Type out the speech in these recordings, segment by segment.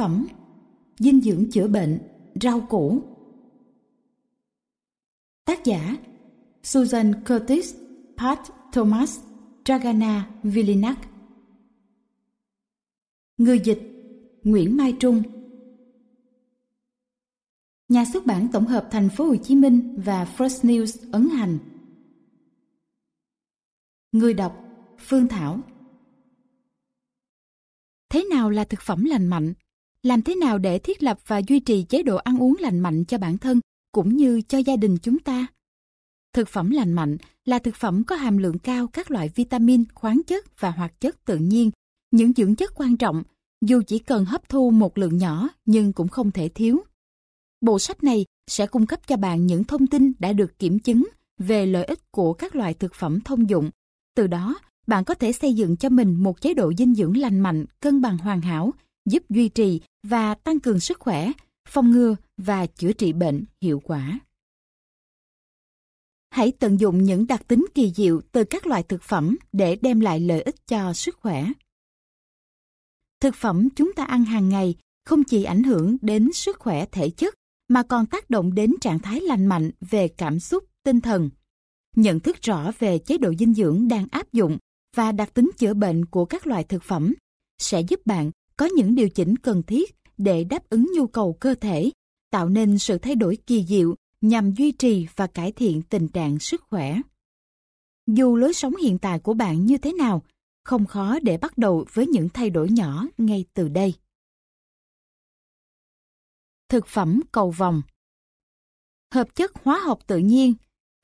phẩm Dinh dưỡng chữa bệnh, rau củ. Tác giả Susan Curtis, Pat Thomas, Dragana Vilinak Người dịch Nguyễn Mai Trung. Nhà xuất bản tổng hợp Thành phố Hồ Chí Minh và First News ấn hành. Người đọc Phương Thảo. Thế nào là thực phẩm lành mạnh? Làm thế nào để thiết lập và duy trì chế độ ăn uống lành mạnh cho bản thân cũng như cho gia đình chúng ta? Thực phẩm lành mạnh là thực phẩm có hàm lượng cao các loại vitamin, khoáng chất và hoạt chất tự nhiên, những dưỡng chất quan trọng, dù chỉ cần hấp thu một lượng nhỏ nhưng cũng không thể thiếu. Bộ sách này sẽ cung cấp cho bạn những thông tin đã được kiểm chứng về lợi ích của các loại thực phẩm thông dụng. Từ đó, bạn có thể xây dựng cho mình một chế độ dinh dưỡng lành mạnh, cân bằng hoàn hảo, giúp duy trì và tăng cường sức khỏe, phòng ngừa và chữa trị bệnh hiệu quả. Hãy tận dụng những đặc tính kỳ diệu từ các loại thực phẩm để đem lại lợi ích cho sức khỏe. Thực phẩm chúng ta ăn hàng ngày không chỉ ảnh hưởng đến sức khỏe thể chất mà còn tác động đến trạng thái lành mạnh về cảm xúc, tinh thần. Nhận thức rõ về chế độ dinh dưỡng đang áp dụng và đặc tính chữa bệnh của các loại thực phẩm sẽ giúp bạn có những điều chỉnh cần thiết để đáp ứng nhu cầu cơ thể, tạo nên sự thay đổi kỳ diệu nhằm duy trì và cải thiện tình trạng sức khỏe. Dù lối sống hiện tại của bạn như thế nào, không khó để bắt đầu với những thay đổi nhỏ ngay từ đây. Thực phẩm cầu vòng Hợp chất hóa học tự nhiên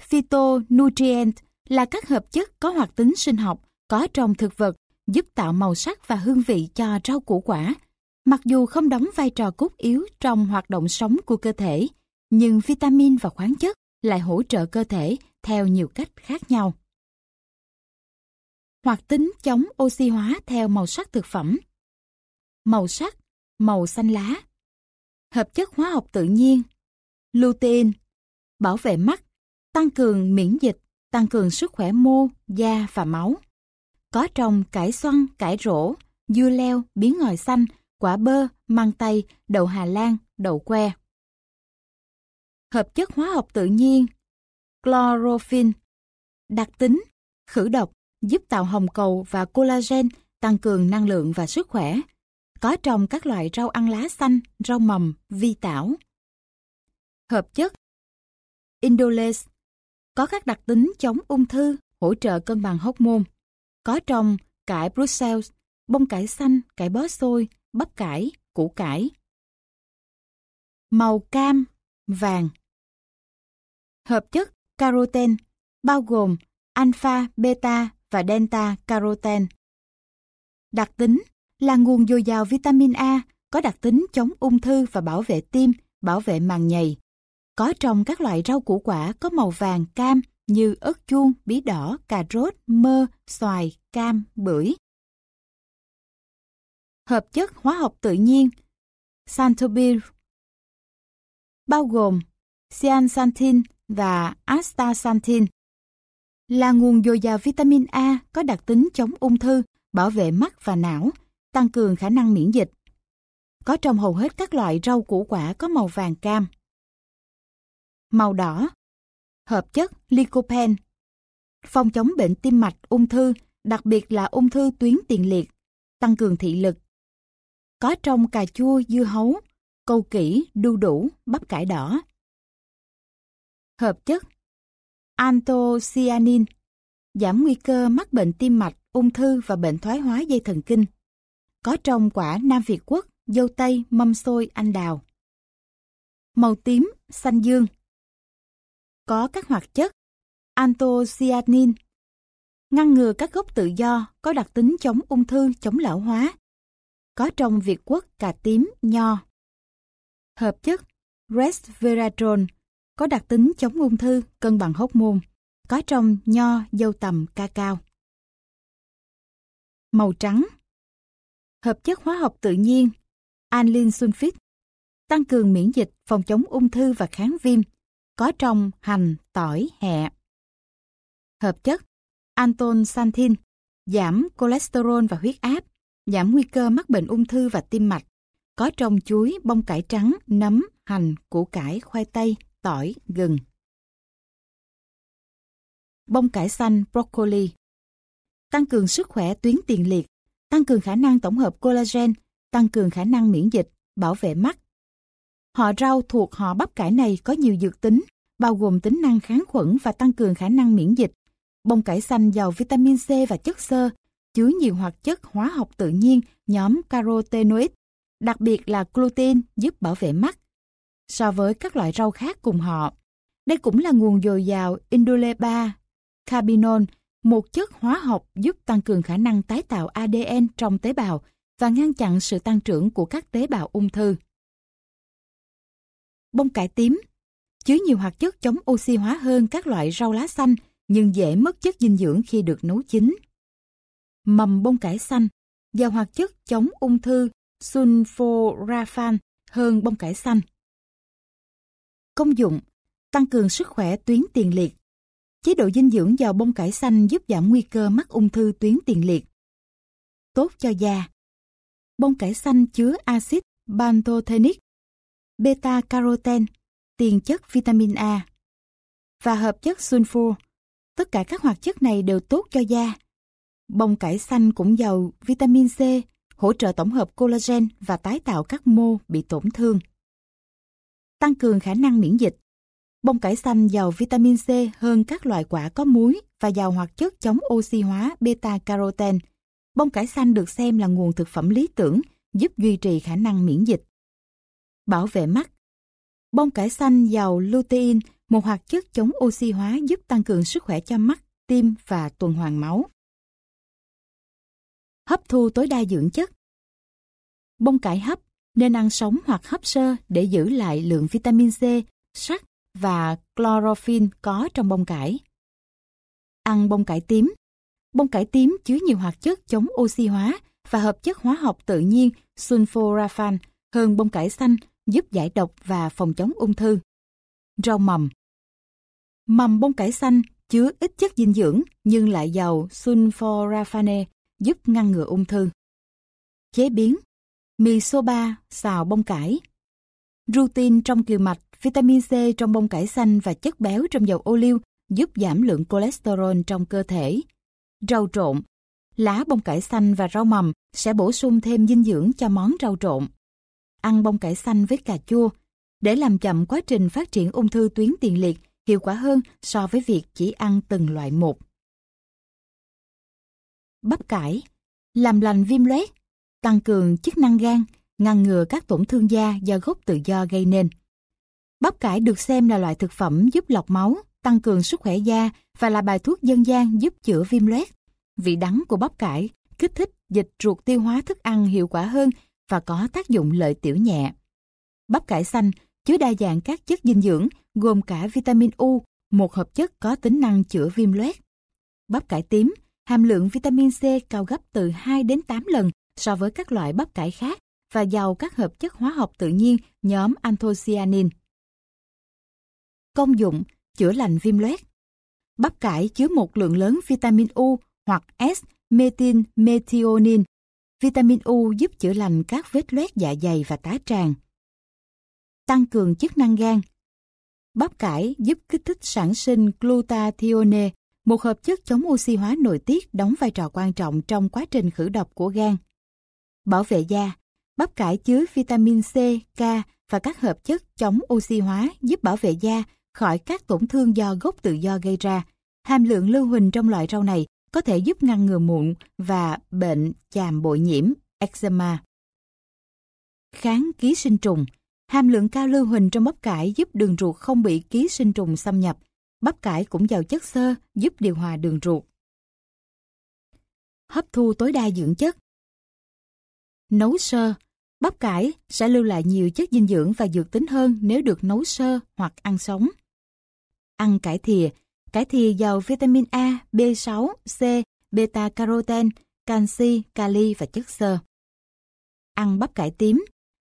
Phytonutrient là các hợp chất có hoạt tính sinh học có trong thực vật giúp tạo màu sắc và hương vị cho rau củ quả. Mặc dù không đóng vai trò cốt yếu trong hoạt động sống của cơ thể, nhưng vitamin và khoáng chất lại hỗ trợ cơ thể theo nhiều cách khác nhau. Hoạt tính chống oxy hóa theo màu sắc thực phẩm. Màu sắc, màu xanh lá. Hợp chất hóa học tự nhiên. Lutein, bảo vệ mắt, tăng cường miễn dịch, tăng cường sức khỏe mô, da và máu. Có trồng cải xoăn, cải rổ, dưa leo, biến ngòi xanh, quả bơ, măng tây, đậu Hà Lan, đậu que. Hợp chất hóa học tự nhiên Chlorophyll Đặc tính Khử độc Giúp tạo hồng cầu và collagen Tăng cường năng lượng và sức khỏe. Có trong các loại rau ăn lá xanh Rau mầm, vi tảo. Hợp chất Indolase. Có các đặc tính chống ung thư Hỗ trợ cân bằng hormone có trong cải Brussels Bông cải xanh, cải bó xôi Bắp cải, củ cải Màu cam, vàng Hợp chất caroten bao gồm alpha, beta và delta caroten. Đặc tính là nguồn dồi dào vitamin A có đặc tính chống ung thư và bảo vệ tim, bảo vệ màng nhầy. Có trong các loại rau củ quả có màu vàng cam như ớt chuông, bí đỏ, cà rốt, mơ, xoài, cam, bưởi. Hợp chất hóa học tự nhiên Santobir bao gồm cyanxanthin và astaxanthin là nguồn dồi dào vitamin A có đặc tính chống ung thư, bảo vệ mắt và não, tăng cường khả năng miễn dịch. Có trong hầu hết các loại rau củ quả có màu vàng cam. Màu đỏ Hợp chất lycopene Phòng chống bệnh tim mạch, ung thư, đặc biệt là ung thư tuyến tiền liệt, tăng cường thị lực. Có trong cà chua, dưa hấu, câu kỷ, đu đủ, bắp cải đỏ. Hợp chất Anthocyanin giảm nguy cơ mắc bệnh tim mạch, ung thư và bệnh thoái hóa dây thần kinh. Có trong quả Nam Việt Quốc, dâu tây, mâm xôi, anh đào. Màu tím, xanh dương. Có các hoạt chất Anthocyanin ngăn ngừa các gốc tự do có đặc tính chống ung thư, chống lão hóa. Có trong Việt quất cà tím, nho. Hợp chất resveratrol có đặc tính chống ung thư, cân bằng hóc môn, có trong nho, dâu tầm, ca cao. Màu trắng Hợp chất hóa học tự nhiên Anlin sulfit tăng cường miễn dịch, phòng chống ung thư và kháng viêm, có trong hành, tỏi, hẹ. Hợp chất Antoxanthin giảm cholesterol và huyết áp, giảm nguy cơ mắc bệnh ung thư và tim mạch, có trong chuối, bông cải trắng, nấm, hành, củ cải, khoai tây, tỏi, gừng. Bông cải xanh, broccoli Tăng cường sức khỏe tuyến tiền liệt, tăng cường khả năng tổng hợp collagen, tăng cường khả năng miễn dịch, bảo vệ mắt. Họ rau thuộc họ bắp cải này có nhiều dược tính, bao gồm tính năng kháng khuẩn và tăng cường khả năng miễn dịch. Bông cải xanh giàu vitamin C và chất xơ, chứa nhiều hoạt chất hóa học tự nhiên nhóm carotenoid, đặc biệt là gluten giúp bảo vệ mắt. So với các loại rau khác cùng họ, đây cũng là nguồn dồi dào indole 3, carbinol, một chất hóa học giúp tăng cường khả năng tái tạo ADN trong tế bào và ngăn chặn sự tăng trưởng của các tế bào ung thư. Bông cải tím chứa nhiều hoạt chất chống oxy hóa hơn các loại rau lá xanh nhưng dễ mất chất dinh dưỡng khi được nấu chín. Mầm bông cải xanh giàu hoạt chất chống ung thư sulforaphane hơn bông cải xanh. Công dụng Tăng cường sức khỏe tuyến tiền liệt Chế độ dinh dưỡng giàu bông cải xanh giúp giảm nguy cơ mắc ung thư tuyến tiền liệt. Tốt cho da Bông cải xanh chứa axit pantothenic, beta-carotene, tiền chất vitamin A và hợp chất sulfur. Tất cả các hoạt chất này đều tốt cho da. Bông cải xanh cũng giàu vitamin C, hỗ trợ tổng hợp collagen và tái tạo các mô bị tổn thương. Tăng cường khả năng miễn dịch. Bông cải xanh giàu vitamin C hơn các loại quả có muối và giàu hoạt chất chống oxy hóa beta-carotene. Bông cải xanh được xem là nguồn thực phẩm lý tưởng giúp duy trì khả năng miễn dịch. Bảo vệ mắt Bông cải xanh giàu lutein, một hoạt chất chống oxy hóa giúp tăng cường sức khỏe cho mắt, tim và tuần hoàn máu. Hấp thu tối đa dưỡng chất Bông cải hấp nên ăn sống hoặc hấp sơ để giữ lại lượng vitamin C, sắt và chlorophyll có trong bông cải. Ăn bông cải tím Bông cải tím chứa nhiều hoạt chất chống oxy hóa và hợp chất hóa học tự nhiên sulforaphan hơn bông cải xanh giúp giải độc và phòng chống ung thư. Rau mầm Mầm bông cải xanh chứa ít chất dinh dưỡng nhưng lại giàu sulforaphane giúp ngăn ngừa ung thư. Chế biến Mì soba xào bông cải Rutin trong kiều mạch, vitamin C trong bông cải xanh và chất béo trong dầu ô liu giúp giảm lượng cholesterol trong cơ thể. Rau trộn Lá bông cải xanh và rau mầm sẽ bổ sung thêm dinh dưỡng cho món rau trộn. Ăn bông cải xanh với cà chua để làm chậm quá trình phát triển ung thư tuyến tiền liệt hiệu quả hơn so với việc chỉ ăn từng loại một. Bắp cải làm lành viêm loét, tăng cường chức năng gan, ngăn ngừa các tổn thương da do gốc tự do gây nên. Bắp cải được xem là loại thực phẩm giúp lọc máu, tăng cường sức khỏe da và là bài thuốc dân gian giúp chữa viêm loét. Vị đắng của bắp cải kích thích dịch ruột tiêu hóa thức ăn hiệu quả hơn và có tác dụng lợi tiểu nhẹ. Bắp cải xanh chứa đa dạng các chất dinh dưỡng gồm cả vitamin U, một hợp chất có tính năng chữa viêm loét. Bắp cải tím, hàm lượng vitamin C cao gấp từ 2 đến 8 lần so với các loại bắp cải khác và giàu các hợp chất hóa học tự nhiên nhóm anthocyanin. Công dụng chữa lành viêm loét. Bắp cải chứa một lượng lớn vitamin U hoặc S-metin methionine. Vitamin U giúp chữa lành các vết loét dạ dày và tá tràng. Tăng cường chức năng gan. Bắp cải giúp kích thích sản sinh glutathione, một hợp chất chống oxy hóa nội tiết đóng vai trò quan trọng trong quá trình khử độc của gan. Bảo vệ da. Bắp cải chứa vitamin C, K và các hợp chất chống oxy hóa giúp bảo vệ da khỏi các tổn thương do gốc tự do gây ra. Hàm lượng lưu huỳnh trong loại rau này có thể giúp ngăn ngừa mụn và bệnh chàm bội nhiễm, eczema. Kháng ký sinh trùng Hàm lượng cao lưu huỳnh trong bắp cải giúp đường ruột không bị ký sinh trùng xâm nhập. Bắp cải cũng giàu chất xơ giúp điều hòa đường ruột. Hấp thu tối đa dưỡng chất Nấu sơ Bắp cải sẽ lưu lại nhiều chất dinh dưỡng và dược tính hơn nếu được nấu sơ hoặc ăn sống. Ăn cải thìa Cải thì giàu vitamin A, B6, C, beta-carotene, canxi, kali và chất xơ. Ăn bắp cải tím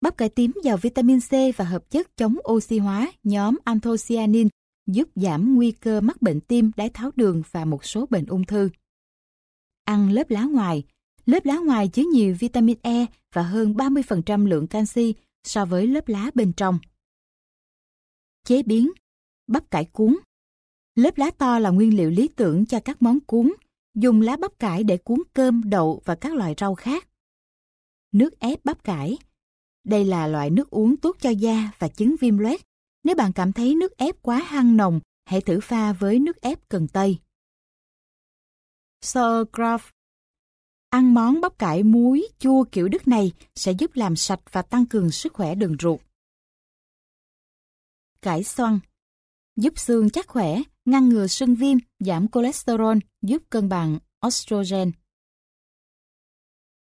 Bắp cải tím giàu vitamin C và hợp chất chống oxy hóa nhóm anthocyanin giúp giảm nguy cơ mắc bệnh tim, đái tháo đường và một số bệnh ung thư. Ăn lớp lá ngoài Lớp lá ngoài chứa nhiều vitamin E và hơn 30% lượng canxi so với lớp lá bên trong. Chế biến Bắp cải cuốn Lớp lá to là nguyên liệu lý tưởng cho các món cuốn, dùng lá bắp cải để cuốn cơm, đậu và các loại rau khác. Nước ép bắp cải Đây là loại nước uống tốt cho da và chứng viêm loét. Nếu bạn cảm thấy nước ép quá hăng nồng, hãy thử pha với nước ép cần tây. Sauerkraut Ăn món bắp cải muối chua kiểu Đức này sẽ giúp làm sạch và tăng cường sức khỏe đường ruột. Cải xoăn Giúp xương chắc khỏe, ngăn ngừa sưng viêm, giảm cholesterol, giúp cân bằng estrogen.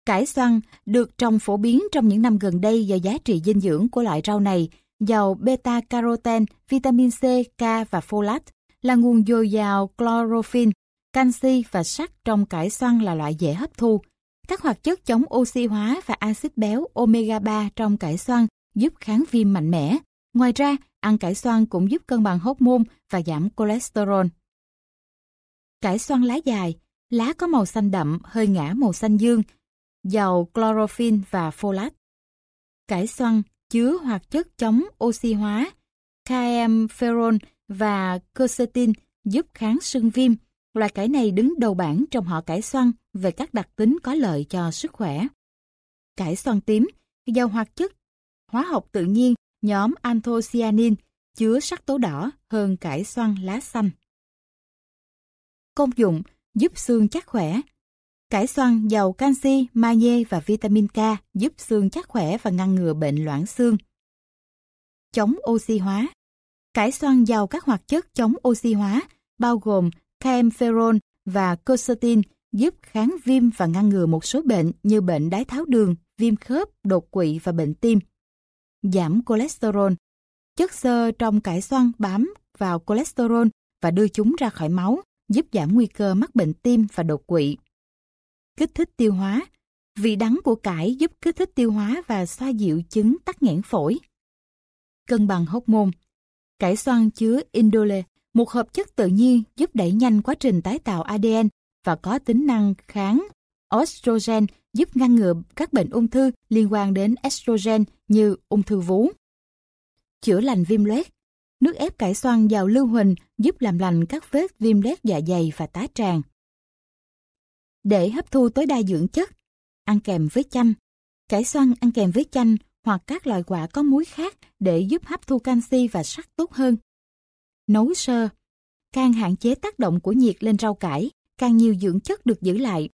Cải xoăn được trồng phổ biến trong những năm gần đây do giá trị dinh dưỡng của loại rau này, giàu beta-carotene, vitamin C, K và folate, là nguồn dồi dào chlorophyll, canxi và sắt trong cải xoăn là loại dễ hấp thu. Các hoạt chất chống oxy hóa và axit béo omega 3 trong cải xoăn giúp kháng viêm mạnh mẽ. Ngoài ra, ăn cải xoăn cũng giúp cân bằng hóc môn và giảm cholesterol. Cải xoăn lá dài, lá có màu xanh đậm, hơi ngã màu xanh dương, giàu chlorophyll và folate. Cải xoăn chứa hoạt chất chống oxy hóa, caemferol và quercetin giúp kháng sưng viêm. Loại cải này đứng đầu bảng trong họ cải xoăn về các đặc tính có lợi cho sức khỏe. Cải xoăn tím, giàu hoạt chất hóa học tự nhiên nhóm anthocyanin chứa sắc tố đỏ hơn cải xoăn lá xanh. Công dụng giúp xương chắc khỏe. Cải xoăn giàu canxi, magie và vitamin K giúp xương chắc khỏe và ngăn ngừa bệnh loãng xương. Chống oxy hóa. Cải xoăn giàu các hoạt chất chống oxy hóa bao gồm caempherol và quercetin giúp kháng viêm và ngăn ngừa một số bệnh như bệnh đái tháo đường, viêm khớp, đột quỵ và bệnh tim giảm cholesterol. Chất xơ trong cải xoăn bám vào cholesterol và đưa chúng ra khỏi máu, giúp giảm nguy cơ mắc bệnh tim và đột quỵ. Kích thích tiêu hóa. Vị đắng của cải giúp kích thích tiêu hóa và xoa dịu chứng tắc nghẽn phổi. Cân bằng hóc môn. Cải xoăn chứa indole, một hợp chất tự nhiên giúp đẩy nhanh quá trình tái tạo ADN và có tính năng kháng estrogen giúp ngăn ngừa các bệnh ung thư liên quan đến estrogen như ung thư vú. Chữa lành viêm loét Nước ép cải xoăn giàu lưu huỳnh giúp làm lành các vết viêm loét dạ dày và tá tràng. Để hấp thu tối đa dưỡng chất, ăn kèm với chanh. Cải xoăn ăn kèm với chanh hoặc các loại quả có muối khác để giúp hấp thu canxi và sắt tốt hơn. Nấu sơ Càng hạn chế tác động của nhiệt lên rau cải, càng nhiều dưỡng chất được giữ lại.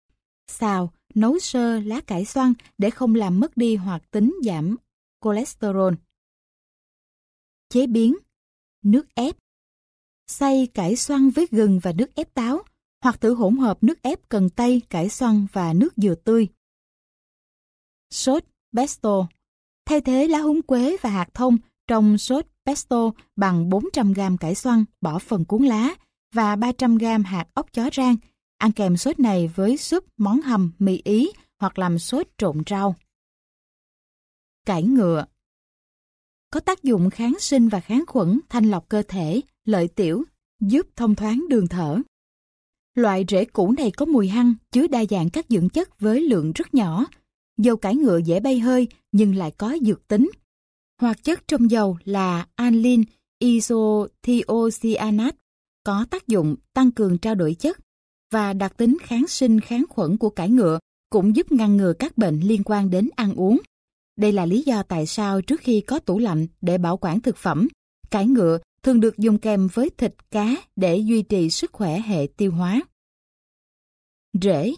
Xào, nấu sơ lá cải xoăn để không làm mất đi hoạt tính giảm cholesterol. Chế biến Nước ép Xay cải xoăn với gừng và nước ép táo hoặc thử hỗn hợp nước ép cần tây, cải xoăn và nước dừa tươi. Sốt pesto Thay thế lá húng quế và hạt thông trong sốt pesto bằng 400g cải xoăn bỏ phần cuốn lá và 300g hạt ốc chó rang Ăn kèm sốt này với súp, món hầm, mì ý hoặc làm sốt trộn rau. Cải ngựa Có tác dụng kháng sinh và kháng khuẩn, thanh lọc cơ thể, lợi tiểu, giúp thông thoáng đường thở. Loại rễ củ này có mùi hăng, chứa đa dạng các dưỡng chất với lượng rất nhỏ. Dầu cải ngựa dễ bay hơi nhưng lại có dược tính. Hoạt chất trong dầu là anilin isothiocyanate có tác dụng tăng cường trao đổi chất, và đặc tính kháng sinh kháng khuẩn của cải ngựa cũng giúp ngăn ngừa các bệnh liên quan đến ăn uống. Đây là lý do tại sao trước khi có tủ lạnh để bảo quản thực phẩm, cải ngựa thường được dùng kèm với thịt cá để duy trì sức khỏe hệ tiêu hóa. Rễ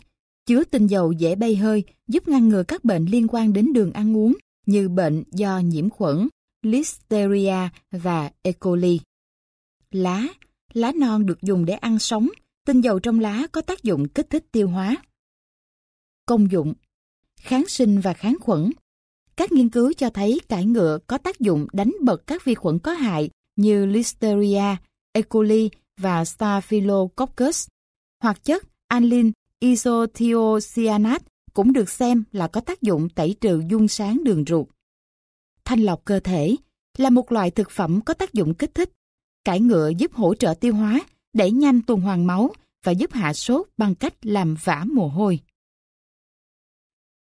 chứa tinh dầu dễ bay hơi giúp ngăn ngừa các bệnh liên quan đến đường ăn uống như bệnh do nhiễm khuẩn, Listeria và E. coli. Lá Lá non được dùng để ăn sống Tinh dầu trong lá có tác dụng kích thích tiêu hóa. Công dụng Kháng sinh và kháng khuẩn Các nghiên cứu cho thấy cải ngựa có tác dụng đánh bật các vi khuẩn có hại như Listeria, E. coli và Staphylococcus. Hoạt chất anilin isothiocyanate cũng được xem là có tác dụng tẩy trừ dung sáng đường ruột. Thanh lọc cơ thể là một loại thực phẩm có tác dụng kích thích. Cải ngựa giúp hỗ trợ tiêu hóa đẩy nhanh tuần hoàn máu và giúp hạ sốt bằng cách làm vã mồ hôi.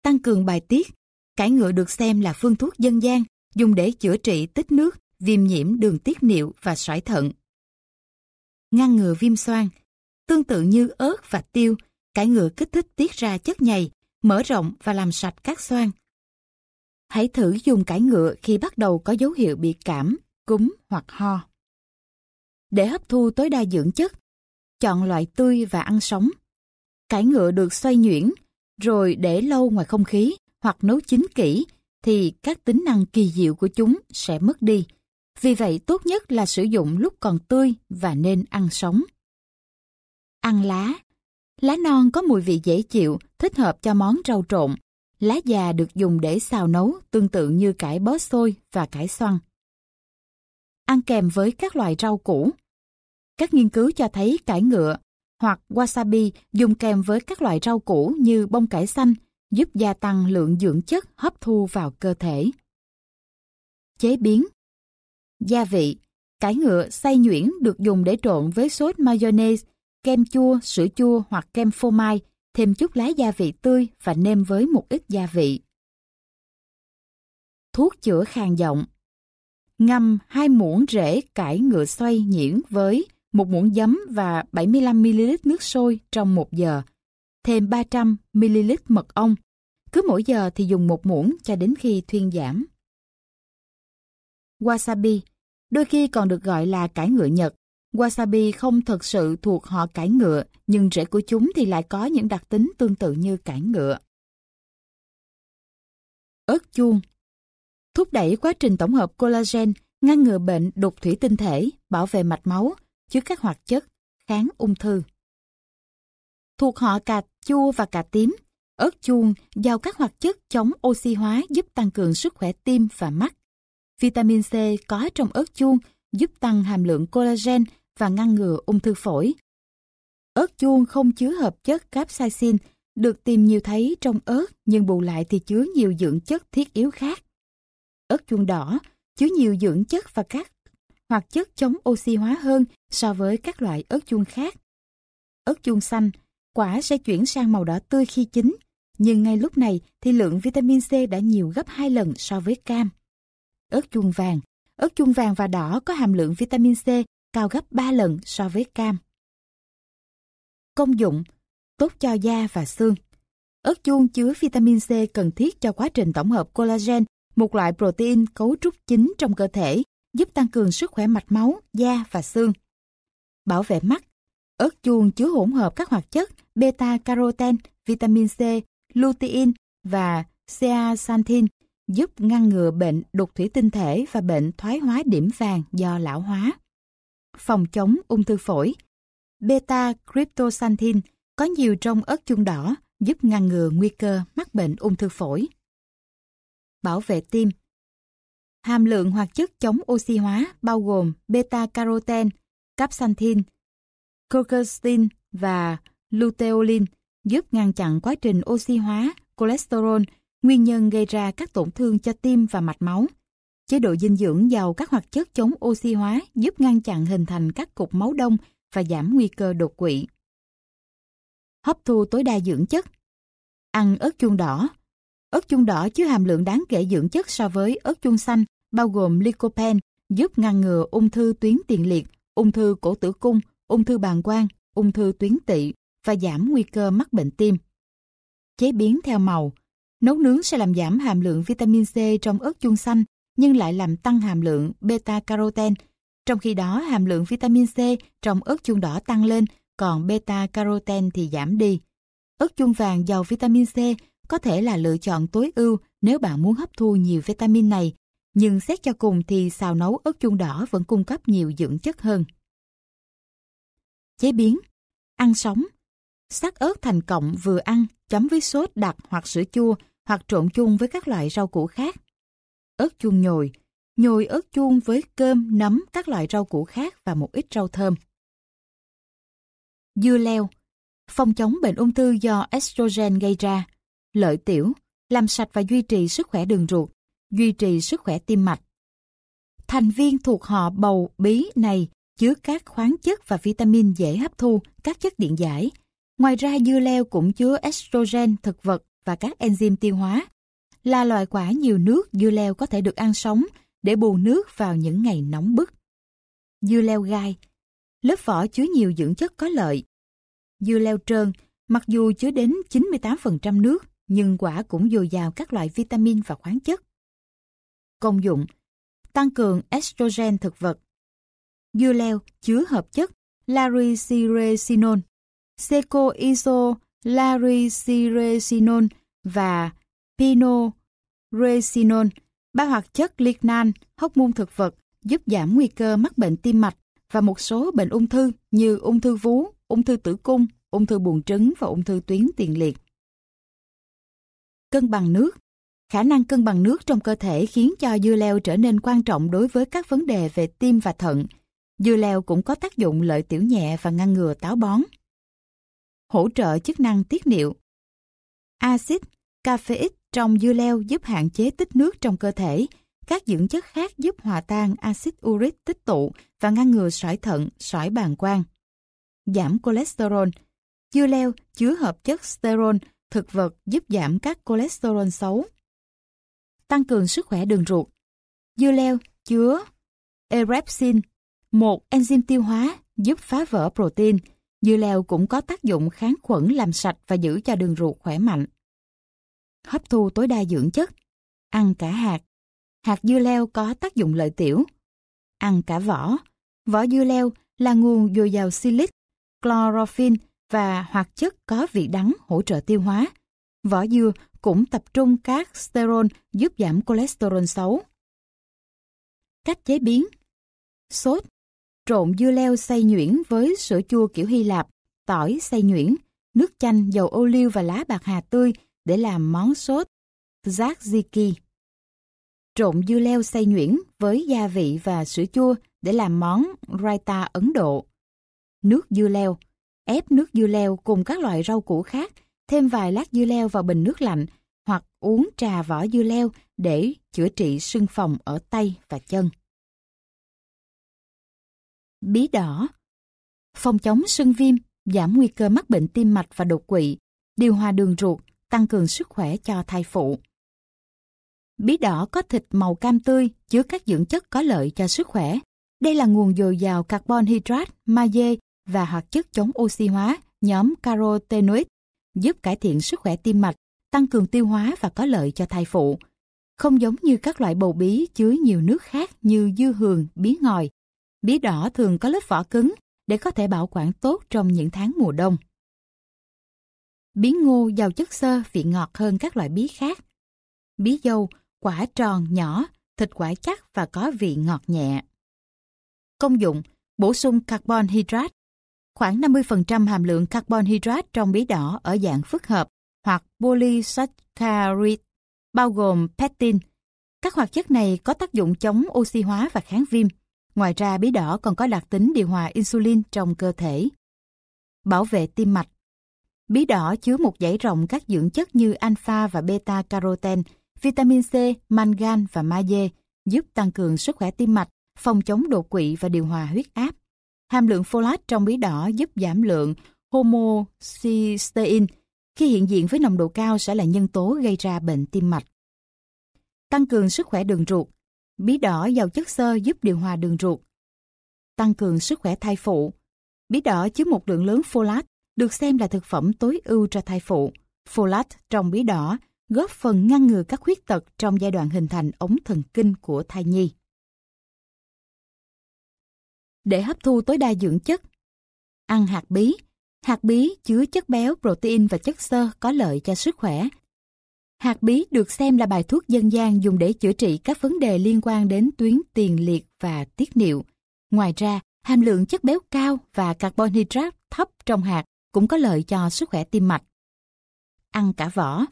Tăng cường bài tiết, cải ngựa được xem là phương thuốc dân gian dùng để chữa trị tích nước, viêm nhiễm đường tiết niệu và sỏi thận. Ngăn ngừa viêm xoang, tương tự như ớt và tiêu, cải ngựa kích thích tiết ra chất nhầy, mở rộng và làm sạch các xoang. Hãy thử dùng cải ngựa khi bắt đầu có dấu hiệu bị cảm, cúm hoặc ho. Để hấp thu tối đa dưỡng chất, chọn loại tươi và ăn sống. Cải ngựa được xoay nhuyễn, rồi để lâu ngoài không khí hoặc nấu chín kỹ thì các tính năng kỳ diệu của chúng sẽ mất đi. Vì vậy tốt nhất là sử dụng lúc còn tươi và nên ăn sống. Ăn lá Lá non có mùi vị dễ chịu, thích hợp cho món rau trộn. Lá già được dùng để xào nấu tương tự như cải bó xôi và cải xoăn. Ăn kèm với các loại rau củ. Các nghiên cứu cho thấy cải ngựa hoặc wasabi dùng kèm với các loại rau củ như bông cải xanh giúp gia tăng lượng dưỡng chất hấp thu vào cơ thể. Chế biến Gia vị Cải ngựa xay nhuyễn được dùng để trộn với sốt mayonnaise, kem chua, sữa chua hoặc kem phô mai, thêm chút lá gia vị tươi và nêm với một ít gia vị. Thuốc chữa khàn giọng Ngâm hai muỗng rễ cải ngựa xoay nhuyễn với một muỗng giấm và 75ml nước sôi trong một giờ, thêm 300ml mật ong. Cứ mỗi giờ thì dùng một muỗng cho đến khi thuyên giảm. Wasabi, đôi khi còn được gọi là cải ngựa Nhật. Wasabi không thực sự thuộc họ cải ngựa, nhưng rễ của chúng thì lại có những đặc tính tương tự như cải ngựa. Ớt chuông Thúc đẩy quá trình tổng hợp collagen, ngăn ngừa bệnh đục thủy tinh thể, bảo vệ mạch máu, chứa các hoạt chất, kháng ung thư. Thuộc họ cà chua và cà tím, ớt chuông giàu các hoạt chất chống oxy hóa giúp tăng cường sức khỏe tim và mắt. Vitamin C có trong ớt chuông giúp tăng hàm lượng collagen và ngăn ngừa ung thư phổi. Ớt chuông không chứa hợp chất capsaicin, được tìm nhiều thấy trong ớt nhưng bù lại thì chứa nhiều dưỡng chất thiết yếu khác. Ớt chuông đỏ chứa nhiều dưỡng chất và các hoặc chất chống oxy hóa hơn so với các loại ớt chuông khác. Ớt chuông xanh, quả sẽ chuyển sang màu đỏ tươi khi chín, nhưng ngay lúc này thì lượng vitamin C đã nhiều gấp 2 lần so với cam. Ớt chuông vàng, ớt chuông vàng và đỏ có hàm lượng vitamin C cao gấp 3 lần so với cam. Công dụng Tốt cho da và xương Ớt chuông chứa vitamin C cần thiết cho quá trình tổng hợp collagen, một loại protein cấu trúc chính trong cơ thể, giúp tăng cường sức khỏe mạch máu, da và xương. Bảo vệ mắt Ớt chuông chứa hỗn hợp các hoạt chất beta-carotene, vitamin C, lutein và zeaxanthin giúp ngăn ngừa bệnh đục thủy tinh thể và bệnh thoái hóa điểm vàng do lão hóa. Phòng chống ung thư phổi Beta cryptoxanthin có nhiều trong ớt chuông đỏ giúp ngăn ngừa nguy cơ mắc bệnh ung thư phổi. Bảo vệ tim Hàm lượng hoạt chất chống oxy hóa bao gồm beta-carotene, capsanthin, quercetin và luteolin giúp ngăn chặn quá trình oxy hóa cholesterol nguyên nhân gây ra các tổn thương cho tim và mạch máu. Chế độ dinh dưỡng giàu các hoạt chất chống oxy hóa giúp ngăn chặn hình thành các cục máu đông và giảm nguy cơ đột quỵ. Hấp thu tối đa dưỡng chất Ăn ớt chuông đỏ Ớt chuông đỏ chứa hàm lượng đáng kể dưỡng chất so với ớt chuông xanh, bao gồm lycopene, giúp ngăn ngừa ung thư tuyến tiền liệt, ung thư cổ tử cung, ung thư bàng quang, ung thư tuyến tỵ và giảm nguy cơ mắc bệnh tim. Chế biến theo màu Nấu nướng sẽ làm giảm hàm lượng vitamin C trong ớt chuông xanh nhưng lại làm tăng hàm lượng beta-carotene. Trong khi đó, hàm lượng vitamin C trong ớt chuông đỏ tăng lên, còn beta-carotene thì giảm đi. Ớt chuông vàng giàu vitamin C có thể là lựa chọn tối ưu nếu bạn muốn hấp thu nhiều vitamin này, nhưng xét cho cùng thì xào nấu ớt chuông đỏ vẫn cung cấp nhiều dưỡng chất hơn. Chế biến Ăn sống Sắc ớt thành cọng vừa ăn, chấm với sốt đặc hoặc sữa chua hoặc trộn chung với các loại rau củ khác. Ớt chuông nhồi, nhồi ớt chuông với cơm, nấm, các loại rau củ khác và một ít rau thơm. Dưa leo, phòng chống bệnh ung thư do estrogen gây ra, lợi tiểu, làm sạch và duy trì sức khỏe đường ruột, duy trì sức khỏe tim mạch. Thành viên thuộc họ bầu bí này chứa các khoáng chất và vitamin dễ hấp thu, các chất điện giải. Ngoài ra dưa leo cũng chứa estrogen thực vật và các enzyme tiêu hóa. Là loại quả nhiều nước, dưa leo có thể được ăn sống để bù nước vào những ngày nóng bức. Dưa leo gai Lớp vỏ chứa nhiều dưỡng chất có lợi. Dưa leo trơn, mặc dù chứa đến 98% nước, nhưng quả cũng dồi dào các loại vitamin và khoáng chất. Công dụng Tăng cường estrogen thực vật Dưa leo chứa hợp chất lariciresinol, secoisolariciresinol và pinoresinol, ba hoạt chất lignan, hóc môn thực vật giúp giảm nguy cơ mắc bệnh tim mạch và một số bệnh ung thư như ung thư vú, ung thư tử cung, ung thư buồng trứng và ung thư tuyến tiền liệt. Cân bằng nước Khả năng cân bằng nước trong cơ thể khiến cho dưa leo trở nên quan trọng đối với các vấn đề về tim và thận. Dưa leo cũng có tác dụng lợi tiểu nhẹ và ngăn ngừa táo bón. Hỗ trợ chức năng tiết niệu Axit, caffeic trong dưa leo giúp hạn chế tích nước trong cơ thể. Các dưỡng chất khác giúp hòa tan axit uric tích tụ và ngăn ngừa sỏi thận, sỏi bàng quang. Giảm cholesterol Dưa leo chứa hợp chất sterol, thực vật giúp giảm các cholesterol xấu. Tăng cường sức khỏe đường ruột. Dưa leo chứa erepsin, một enzyme tiêu hóa giúp phá vỡ protein. Dưa leo cũng có tác dụng kháng khuẩn làm sạch và giữ cho đường ruột khỏe mạnh. Hấp thu tối đa dưỡng chất. Ăn cả hạt. Hạt dưa leo có tác dụng lợi tiểu. Ăn cả vỏ. Vỏ dưa leo là nguồn dồi dào silic, chlorophyll và hoạt chất có vị đắng hỗ trợ tiêu hóa. Vỏ dưa cũng tập trung các sterol giúp giảm cholesterol xấu. Cách chế biến Sốt Trộn dưa leo xay nhuyễn với sữa chua kiểu Hy Lạp, tỏi xay nhuyễn, nước chanh, dầu ô liu và lá bạc hà tươi để làm món sốt tzatziki. Trộn dưa leo xay nhuyễn với gia vị và sữa chua để làm món raita Ấn Độ. Nước dưa leo Ép nước dưa leo cùng các loại rau củ khác, thêm vài lát dưa leo vào bình nước lạnh hoặc uống trà vỏ dưa leo để chữa trị sưng phòng ở tay và chân. Bí đỏ Phòng chống sưng viêm, giảm nguy cơ mắc bệnh tim mạch và đột quỵ, điều hòa đường ruột, tăng cường sức khỏe cho thai phụ. Bí đỏ có thịt màu cam tươi, chứa các dưỡng chất có lợi cho sức khỏe. Đây là nguồn dồi dào carbon hydrate, magie và hoạt chất chống oxy hóa nhóm carotenoid, giúp cải thiện sức khỏe tim mạch, tăng cường tiêu hóa và có lợi cho thai phụ. Không giống như các loại bầu bí chứa nhiều nước khác như dưa hường, bí ngòi. Bí đỏ thường có lớp vỏ cứng để có thể bảo quản tốt trong những tháng mùa đông. Bí ngô giàu chất xơ vị ngọt hơn các loại bí khác. Bí dâu, quả tròn, nhỏ, thịt quả chắc và có vị ngọt nhẹ. Công dụng, bổ sung carbon hydrate. Khoảng 50% hàm lượng carbon hydrate trong bí đỏ ở dạng phức hợp hoặc polysaccharide, bao gồm pectin. Các hoạt chất này có tác dụng chống oxy hóa và kháng viêm. Ngoài ra, bí đỏ còn có đặc tính điều hòa insulin trong cơ thể. Bảo vệ tim mạch Bí đỏ chứa một dãy rộng các dưỡng chất như alpha và beta caroten, vitamin C, mangan và magie, giúp tăng cường sức khỏe tim mạch, phòng chống đột quỵ và điều hòa huyết áp. Hàm lượng folate trong bí đỏ giúp giảm lượng homocysteine, khi hiện diện với nồng độ cao sẽ là nhân tố gây ra bệnh tim mạch. Tăng cường sức khỏe đường ruột. Bí đỏ giàu chất xơ giúp điều hòa đường ruột. Tăng cường sức khỏe thai phụ. Bí đỏ chứa một lượng lớn folate, được xem là thực phẩm tối ưu cho thai phụ. Folate trong bí đỏ góp phần ngăn ngừa các khuyết tật trong giai đoạn hình thành ống thần kinh của thai nhi. Để hấp thu tối đa dưỡng chất, ăn hạt bí. Hạt bí chứa chất béo, protein và chất xơ có lợi cho sức khỏe. Hạt bí được xem là bài thuốc dân gian dùng để chữa trị các vấn đề liên quan đến tuyến tiền liệt và tiết niệu. Ngoài ra, hàm lượng chất béo cao và carbon hydrate thấp trong hạt cũng có lợi cho sức khỏe tim mạch. Ăn cả vỏ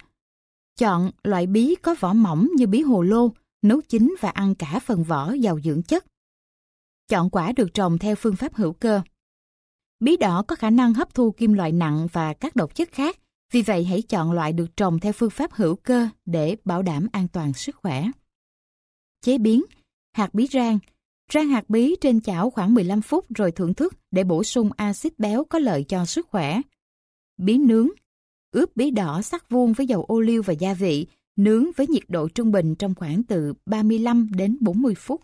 Chọn loại bí có vỏ mỏng như bí hồ lô, nấu chín và ăn cả phần vỏ giàu dưỡng chất. Chọn quả được trồng theo phương pháp hữu cơ. Bí đỏ có khả năng hấp thu kim loại nặng và các độc chất khác, vì vậy hãy chọn loại được trồng theo phương pháp hữu cơ để bảo đảm an toàn sức khỏe. Chế biến Hạt bí rang Rang hạt bí trên chảo khoảng 15 phút rồi thưởng thức để bổ sung axit béo có lợi cho sức khỏe. Bí nướng ướp bí đỏ sắc vuông với dầu ô liu và gia vị, nướng với nhiệt độ trung bình trong khoảng từ 35 đến 40 phút.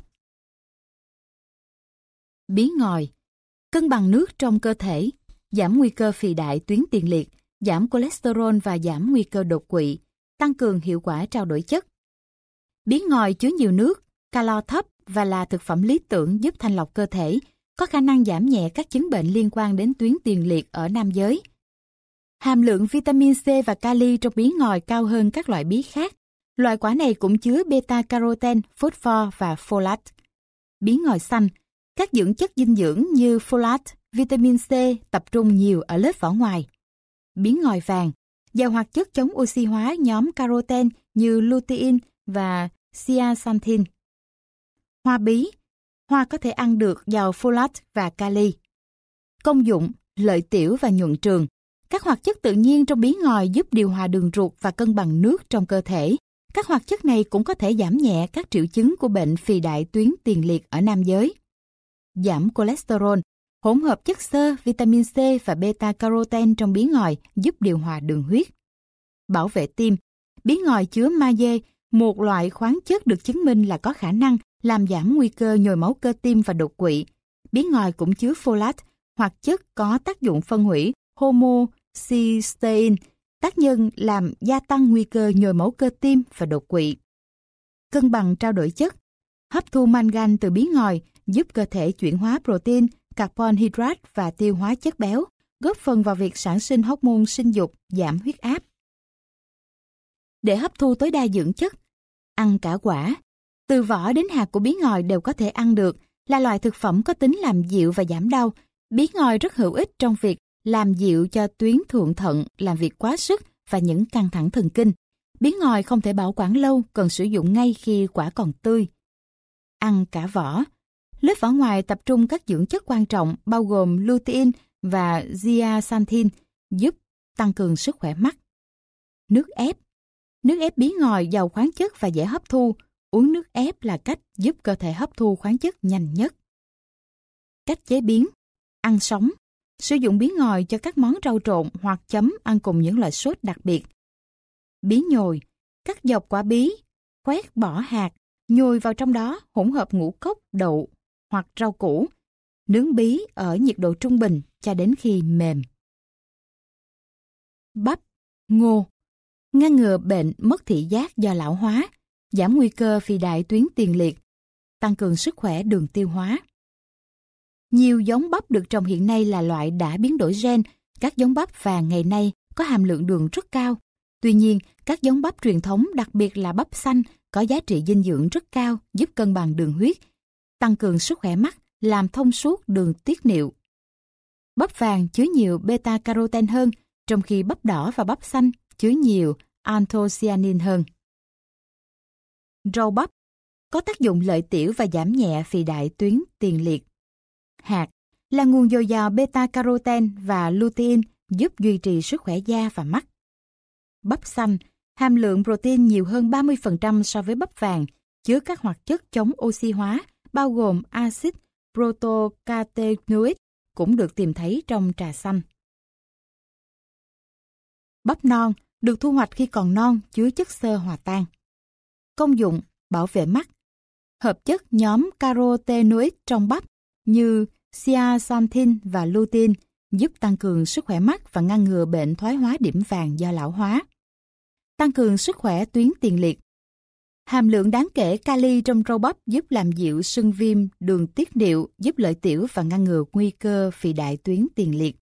Bí ngòi Cân bằng nước trong cơ thể, giảm nguy cơ phì đại tuyến tiền liệt, giảm cholesterol và giảm nguy cơ đột quỵ, tăng cường hiệu quả trao đổi chất. Bí ngòi chứa nhiều nước, calo thấp và là thực phẩm lý tưởng giúp thanh lọc cơ thể, có khả năng giảm nhẹ các chứng bệnh liên quan đến tuyến tiền liệt ở nam giới. Hàm lượng vitamin C và kali trong bí ngòi cao hơn các loại bí khác. Loại quả này cũng chứa beta-carotene, phosphor và folate. Bí ngòi xanh, các dưỡng chất dinh dưỡng như folate, vitamin C tập trung nhiều ở lớp vỏ ngoài. Biến ngòi vàng, giàu hoạt chất chống oxy hóa nhóm caroten như lutein và zeaxanthin. Hoa bí, hoa có thể ăn được giàu folate và kali. Công dụng, lợi tiểu và nhuận trường. Các hoạt chất tự nhiên trong bí ngòi giúp điều hòa đường ruột và cân bằng nước trong cơ thể. Các hoạt chất này cũng có thể giảm nhẹ các triệu chứng của bệnh phì đại tuyến tiền liệt ở nam giới. Giảm cholesterol, hỗn hợp chất xơ, vitamin C và beta-carotene trong bí ngòi giúp điều hòa đường huyết. Bảo vệ tim, bí ngòi chứa magie, một loại khoáng chất được chứng minh là có khả năng làm giảm nguy cơ nhồi máu cơ tim và đột quỵ. Bí ngòi cũng chứa folate, hoặc chất có tác dụng phân hủy homocysteine, tác nhân làm gia tăng nguy cơ nhồi máu cơ tim và đột quỵ. Cân bằng trao đổi chất Hấp thu mangan từ bí ngòi giúp cơ thể chuyển hóa protein, carbon hydrate và tiêu hóa chất béo, góp phần vào việc sản sinh hormone sinh dục, giảm huyết áp. Để hấp thu tối đa dưỡng chất, ăn cả quả, từ vỏ đến hạt của bí ngòi đều có thể ăn được, là loại thực phẩm có tính làm dịu và giảm đau. Bí ngòi rất hữu ích trong việc làm dịu cho tuyến thượng thận làm việc quá sức và những căng thẳng thần kinh. Bí ngòi không thể bảo quản lâu, cần sử dụng ngay khi quả còn tươi. Ăn cả vỏ. Lớp vỏ ngoài tập trung các dưỡng chất quan trọng bao gồm lutein và zeaxanthin giúp tăng cường sức khỏe mắt. Nước ép Nước ép bí ngòi giàu khoáng chất và dễ hấp thu, Uống nước ép là cách giúp cơ thể hấp thu khoáng chất nhanh nhất. Cách chế biến Ăn sống Sử dụng bí ngòi cho các món rau trộn hoặc chấm ăn cùng những loại sốt đặc biệt. Bí nhồi Cắt dọc quả bí, khoét bỏ hạt, nhồi vào trong đó hỗn hợp ngũ cốc, đậu hoặc rau củ. Nướng bí ở nhiệt độ trung bình cho đến khi mềm. Bắp, ngô Ngăn ngừa bệnh mất thị giác do lão hóa giảm nguy cơ phì đại tuyến tiền liệt, tăng cường sức khỏe đường tiêu hóa. Nhiều giống bắp được trồng hiện nay là loại đã biến đổi gen, các giống bắp vàng ngày nay có hàm lượng đường rất cao. Tuy nhiên, các giống bắp truyền thống đặc biệt là bắp xanh có giá trị dinh dưỡng rất cao giúp cân bằng đường huyết, tăng cường sức khỏe mắt, làm thông suốt đường tiết niệu. Bắp vàng chứa nhiều beta-carotene hơn, trong khi bắp đỏ và bắp xanh chứa nhiều anthocyanin hơn. Rau bắp có tác dụng lợi tiểu và giảm nhẹ phì đại tuyến tiền liệt. Hạt là nguồn dồi dào beta-carotene và lutein giúp duy trì sức khỏe da và mắt. Bắp xanh, hàm lượng protein nhiều hơn 30% so với bắp vàng, chứa các hoạt chất chống oxy hóa, bao gồm axit protocatenoic cũng được tìm thấy trong trà xanh. Bắp non được thu hoạch khi còn non chứa chất xơ hòa tan. Công dụng bảo vệ mắt Hợp chất nhóm carotenoid trong bắp như zeaxanthin và lutein giúp tăng cường sức khỏe mắt và ngăn ngừa bệnh thoái hóa điểm vàng do lão hóa. Tăng cường sức khỏe tuyến tiền liệt. Hàm lượng đáng kể kali trong rau bắp giúp làm dịu sưng viêm đường tiết niệu, giúp lợi tiểu và ngăn ngừa nguy cơ phì đại tuyến tiền liệt.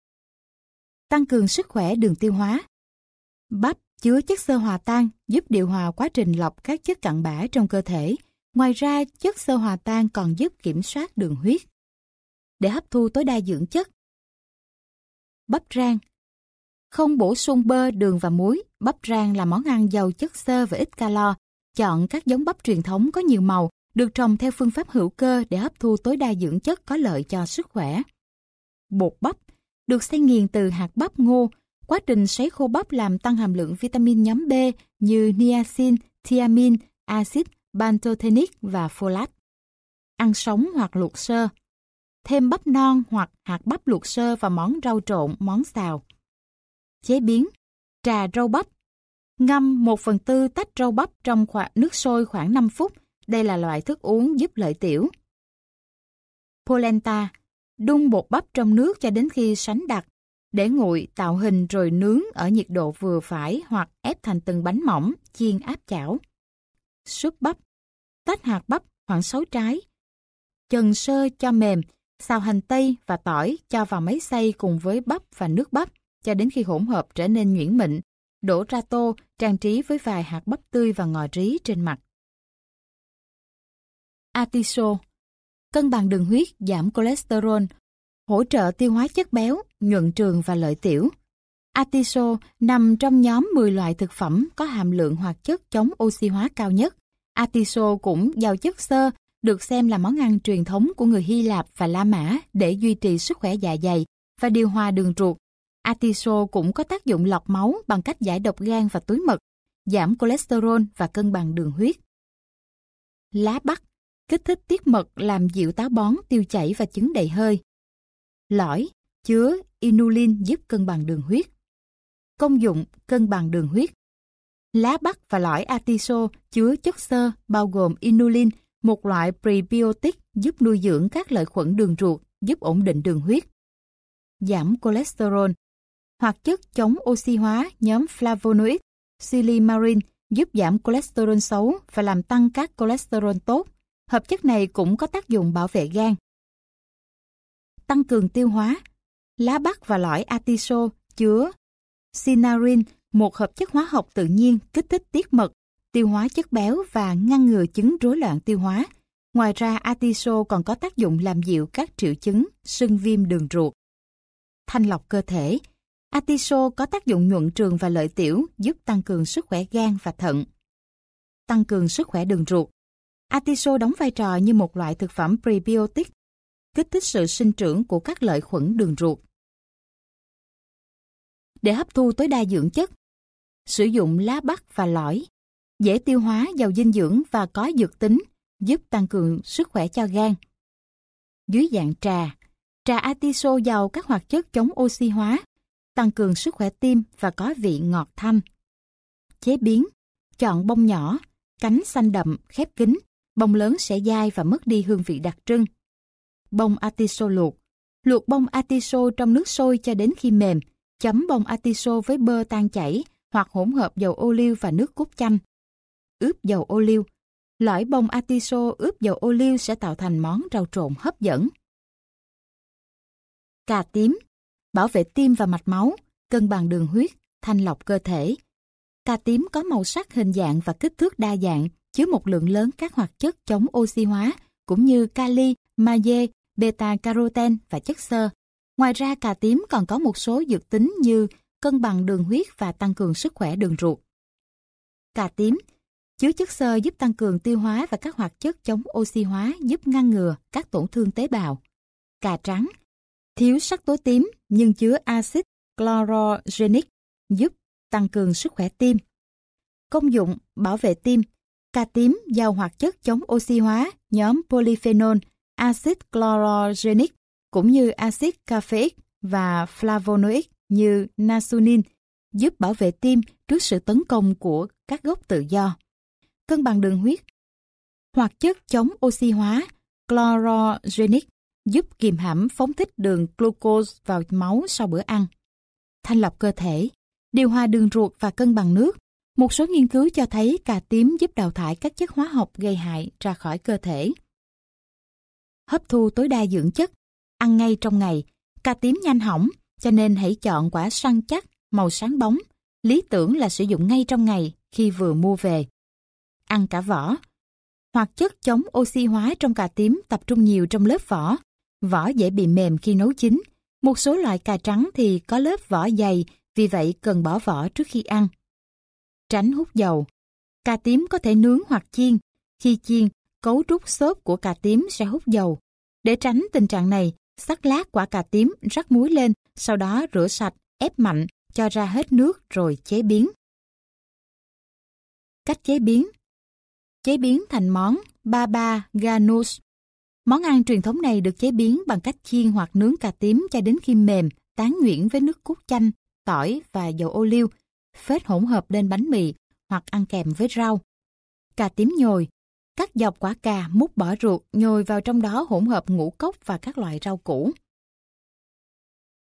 Tăng cường sức khỏe đường tiêu hóa. Bắp chứa chất xơ hòa tan giúp điều hòa quá trình lọc các chất cặn bã trong cơ thể. Ngoài ra, chất xơ hòa tan còn giúp kiểm soát đường huyết. Để hấp thu tối đa dưỡng chất. Bắp rang Không bổ sung bơ, đường và muối, bắp rang là món ăn giàu chất xơ và ít calo. Chọn các giống bắp truyền thống có nhiều màu, được trồng theo phương pháp hữu cơ để hấp thu tối đa dưỡng chất có lợi cho sức khỏe. Bột bắp được xay nghiền từ hạt bắp ngô, Quá trình sấy khô bắp làm tăng hàm lượng vitamin nhóm B như niacin, thiamin, axit pantothenic và folate. Ăn sống hoặc luộc sơ. Thêm bắp non hoặc hạt bắp luộc sơ vào món rau trộn, món xào. Chế biến Trà rau bắp Ngâm 1 phần tư tách rau bắp trong khoảng nước sôi khoảng 5 phút. Đây là loại thức uống giúp lợi tiểu. Polenta Đun bột bắp trong nước cho đến khi sánh đặc. Để nguội, tạo hình rồi nướng ở nhiệt độ vừa phải hoặc ép thành từng bánh mỏng, chiên áp chảo. Súp bắp Tách hạt bắp khoảng 6 trái. Chần sơ cho mềm, xào hành tây và tỏi cho vào máy xay cùng với bắp và nước bắp cho đến khi hỗn hợp trở nên nhuyễn mịn. Đổ ra tô, trang trí với vài hạt bắp tươi và ngò rí trên mặt. Atiso Cân bằng đường huyết, giảm cholesterol, hỗ trợ tiêu hóa chất béo, nhuận trường và lợi tiểu. Atiso nằm trong nhóm 10 loại thực phẩm có hàm lượng hoạt chất chống oxy hóa cao nhất. Atiso cũng giàu chất xơ, được xem là món ăn truyền thống của người Hy Lạp và La Mã để duy trì sức khỏe dạ dày và điều hòa đường ruột. Atiso cũng có tác dụng lọc máu bằng cách giải độc gan và túi mật, giảm cholesterol và cân bằng đường huyết. Lá bắc kích thích tiết mật làm dịu táo bón, tiêu chảy và chứng đầy hơi. Lõi chứa inulin giúp cân bằng đường huyết. Công dụng cân bằng đường huyết. Lá bắc và lõi atiso chứa chất xơ bao gồm inulin, một loại prebiotic giúp nuôi dưỡng các lợi khuẩn đường ruột, giúp ổn định đường huyết. Giảm cholesterol hoặc chất chống oxy hóa nhóm flavonoid, silimarin giúp giảm cholesterol xấu và làm tăng các cholesterol tốt. Hợp chất này cũng có tác dụng bảo vệ gan. Tăng cường tiêu hóa. Lá bắc và lõi atiso chứa sinarin, một hợp chất hóa học tự nhiên kích thích tiết mật, tiêu hóa chất béo và ngăn ngừa chứng rối loạn tiêu hóa. Ngoài ra, atiso còn có tác dụng làm dịu các triệu chứng sưng viêm đường ruột. Thanh lọc cơ thể. Atiso có tác dụng nhuận trường và lợi tiểu, giúp tăng cường sức khỏe gan và thận. Tăng cường sức khỏe đường ruột. Atiso đóng vai trò như một loại thực phẩm prebiotic, kích thích sự sinh trưởng của các lợi khuẩn đường ruột. Để hấp thu tối đa dưỡng chất, sử dụng lá bắc và lõi, dễ tiêu hóa, giàu dinh dưỡng và có dược tính, giúp tăng cường sức khỏe cho gan. Dưới dạng trà, trà atiso giàu các hoạt chất chống oxy hóa, tăng cường sức khỏe tim và có vị ngọt thanh. Chế biến, chọn bông nhỏ, cánh xanh đậm, khép kín, bông lớn sẽ dai và mất đi hương vị đặc trưng. Bông atiso luộc Luộc bông atiso trong nước sôi cho đến khi mềm, chấm bông atiso với bơ tan chảy hoặc hỗn hợp dầu ô liu và nước cốt chanh. Ướp dầu ô liu Lõi bông atiso ướp dầu ô liu sẽ tạo thành món rau trộn hấp dẫn. Cà tím Bảo vệ tim và mạch máu, cân bằng đường huyết, thanh lọc cơ thể. Cà tím có màu sắc hình dạng và kích thước đa dạng, chứa một lượng lớn các hoạt chất chống oxy hóa, cũng như kali, magie, beta-carotene và chất xơ. Ngoài ra, cà tím còn có một số dược tính như cân bằng đường huyết và tăng cường sức khỏe đường ruột. Cà tím chứa chất xơ giúp tăng cường tiêu hóa và các hoạt chất chống oxy hóa giúp ngăn ngừa các tổn thương tế bào. Cà trắng thiếu sắc tố tím nhưng chứa axit chlorogenic giúp tăng cường sức khỏe tim. Công dụng bảo vệ tim Cà tím giàu hoạt chất chống oxy hóa nhóm polyphenol, axit chlorogenic cũng như axit caffeic và flavonoid như nasunin giúp bảo vệ tim trước sự tấn công của các gốc tự do. Cân bằng đường huyết Hoạt chất chống oxy hóa chlorogenic giúp kiềm hãm phóng thích đường glucose vào máu sau bữa ăn. Thanh lọc cơ thể, điều hòa đường ruột và cân bằng nước. Một số nghiên cứu cho thấy cà tím giúp đào thải các chất hóa học gây hại ra khỏi cơ thể. Hấp thu tối đa dưỡng chất, ăn ngay trong ngày, cà tím nhanh hỏng, cho nên hãy chọn quả săn chắc, màu sáng bóng. Lý tưởng là sử dụng ngay trong ngày khi vừa mua về. Ăn cả vỏ. Hoạt chất chống oxy hóa trong cà tím tập trung nhiều trong lớp vỏ. Vỏ dễ bị mềm khi nấu chín. Một số loại cà trắng thì có lớp vỏ dày, vì vậy cần bỏ vỏ trước khi ăn. Tránh hút dầu. Cà tím có thể nướng hoặc chiên. Khi chiên, cấu trúc xốp của cà tím sẽ hút dầu. Để tránh tình trạng này, sắc lát quả cà tím rắc muối lên, sau đó rửa sạch, ép mạnh, cho ra hết nước rồi chế biến. Cách chế biến Chế biến thành món baba ganoush. Món ăn truyền thống này được chế biến bằng cách chiên hoặc nướng cà tím cho đến khi mềm, tán nhuyễn với nước cốt chanh, tỏi và dầu ô liu, phết hỗn hợp lên bánh mì hoặc ăn kèm với rau. Cà tím nhồi, cắt dọc quả cà, múc bỏ ruột, nhồi vào trong đó hỗn hợp ngũ cốc và các loại rau củ.